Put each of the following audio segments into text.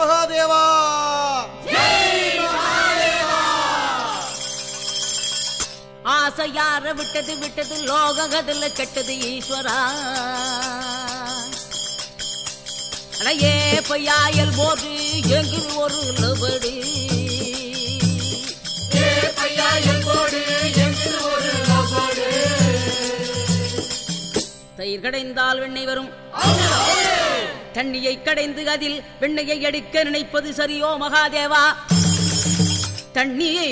மகாதேவா! ஆசை யார விட்டது விட்டது லோககதில் கெட்டது ஈஸ்வரா. அடையே பையாயல் போது எங்கு ஒரு லபடி? தயிர் கடைந்தால் வெண்ணெய் வரும். தண்ணியை கடைந்து அதில் வெண்ணையை எடுக்க நினைப்பது சரியோ மகாதேவா? தண்ணியை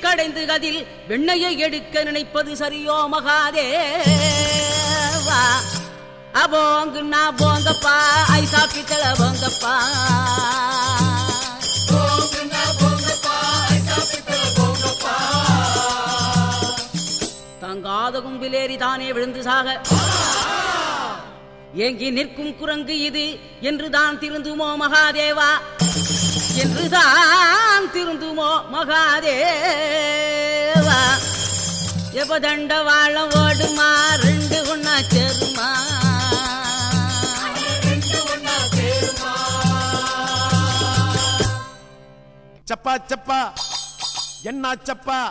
கடைந்து அதில் வெண்ணையை எடுக்க நினைப்பது சரியோ மகாதேவா? அபோங்கு நான் போங்கப்பா ஐசா பித்தள போங்கப்பா. தங்காத கும்பிலேறி தானே விழுந்து சாக. ஏங்கி நிற்கும் குரங்கு இது. என்றுதான் திருந்துமோ மகாதேவா? என்றுதான் திருந்துமோ மகாதேவா? எபதண்ட வாழம் ஓடுமா? ரெண்டு ஒண்ணா சேருமா? சப்பா சப்பா. என்ன சப்பா?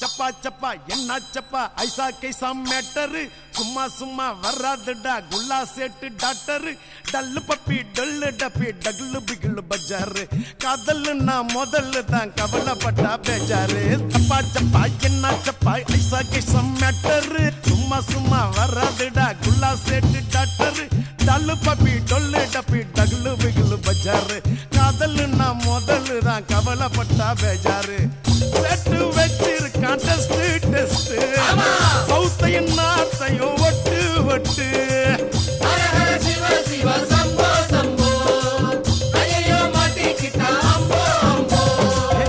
சப்பா சப்பா. என்ன சப்பா? ஐசா கைசா மேட்டரு. சும்மா சும்மா வராதுடா குல்லா சேட்டு டாக்டர். டல்லு பப்பி டல்லு டப்பி டகுலு பிகுலு பஜாரு. காதல்னா முதல்ல தான் கவலைப்பட்டா பேஜாரு. தப்பா சப்பா என்ன சப்பா ஐசா கைசா மேட்டரு. சும்மா சும்மா வராதுடா குல்லா சேட்டு டாக்டர். டல்லு பப்பி டொல்லு டப்பி டகுலு பிகுலு பஜாரு. காதல்னா முதல்ல தான் கவலைப்பட்டா பேஜாரு. செட்டு வச்சிருக்கான் டெஸ்ட் டெஸ்ட் சவுத்தையும் நாத்தையும் ஒட்டு ஒட்டு.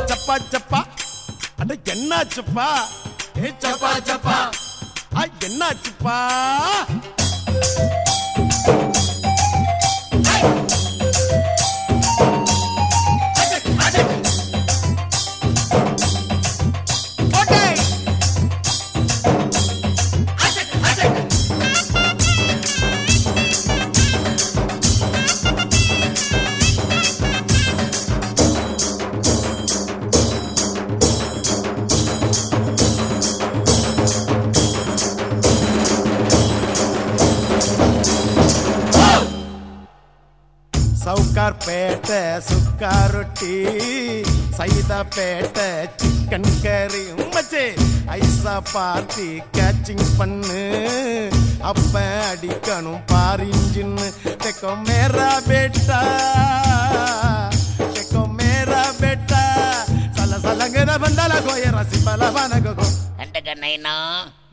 சப்பா சப்பா. அட என்னாச்சுப்பா ஏ சப்பா சப்பா. ஆ என்னாச்சுப்பா சவுக்கார் பேட்டை சுக்கா ரொட்டி சைதா சிக்கன் கறி மச்சே ஐசா பார்த்தி கேச்சிங் பண்ணு. அப்ப அடிக்கணும் பாரிஞ்சின்னு தெக்கோ மேரா பேட்டா. கண்டகண்ணைனா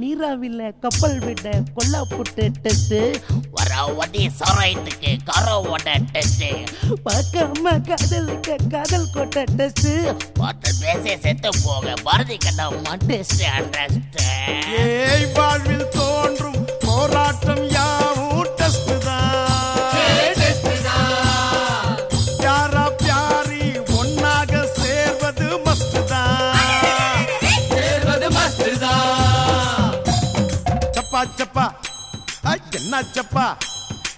நீராவில கப்பல் விட கொல்லா புட்டு டெஸ்ட் வர ஒடி சாராயத்துக்கு கர ஓட டெஸ்ட் பார்க்காம காதலுக்கு காதல் கொட்ட டெஸ்ட் பார்த்து பேச செத்து போக பாரதி கண்டமா டெஸ்ட் அண்டர்ஸ்ட் ஏய் வாழ்வில் தோன்றும் போராட்டம் என்ன சப்பா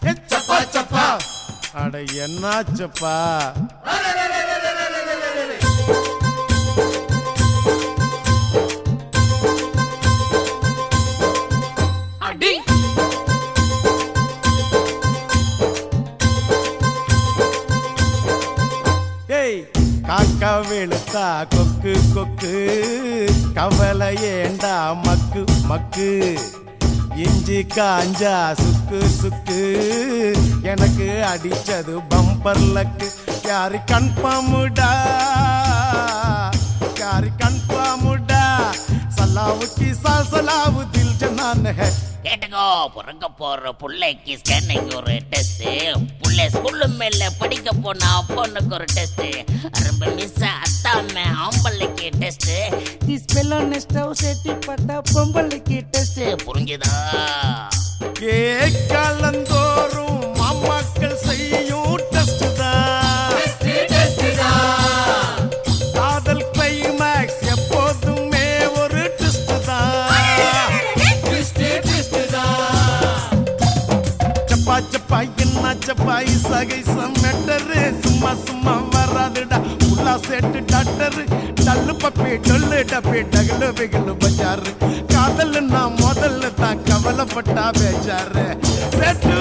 ஏ, சப்பா சப்பா அட என்ன சப்பா அடி. ஏய் காக்கா வெளுத்தா கொக்கு கொக்கு. கவலை ஏண்டா மக்கு மக்கு. இஞ்சி காஞ்சா சுக்கு சுக்கு. எனக்கு அடிச்சது பம்பர் லக்கு யாரு கன்ஃபார்முடா யாரு கன்ஃபார்முடா சலாவுக்கு சலாவு தில் ஜனான் ஹே. கேட்டுக்கோ பிறக்க போற புள்ளைக்கு ஸ்கேனிங் ஒரு டெஸ்ட் புள்ளை ஸ்கூல்லு மேல படிக்க போனா பொண்ணுக்கு ஒரு டெஸ்ட் ரொம்ப மிஸ் அத்தாம ஆம்பளைக்கு டெஸ்ட் திஸ் பெல்லோன் ஸ்டவ் செட்டி பட்டா பொம்பளைக்கு டெஸ்ட் புரிஞ்சுதா? ஏ காலந்தோறும் மாமாக்கள் செய்யும் சப்பா சகை என்ன சமெட்டரு சும்மா சும்மா வராதுடா. உல்லா சேட்டு டாக்டரு. டல்லு பப்பி டொல்லு டப்பி டகலு பிகலு பஜாரு. காதல் நான் முதல்ல தான் கவலைப்பட்டா பேச்சாரு செட்டு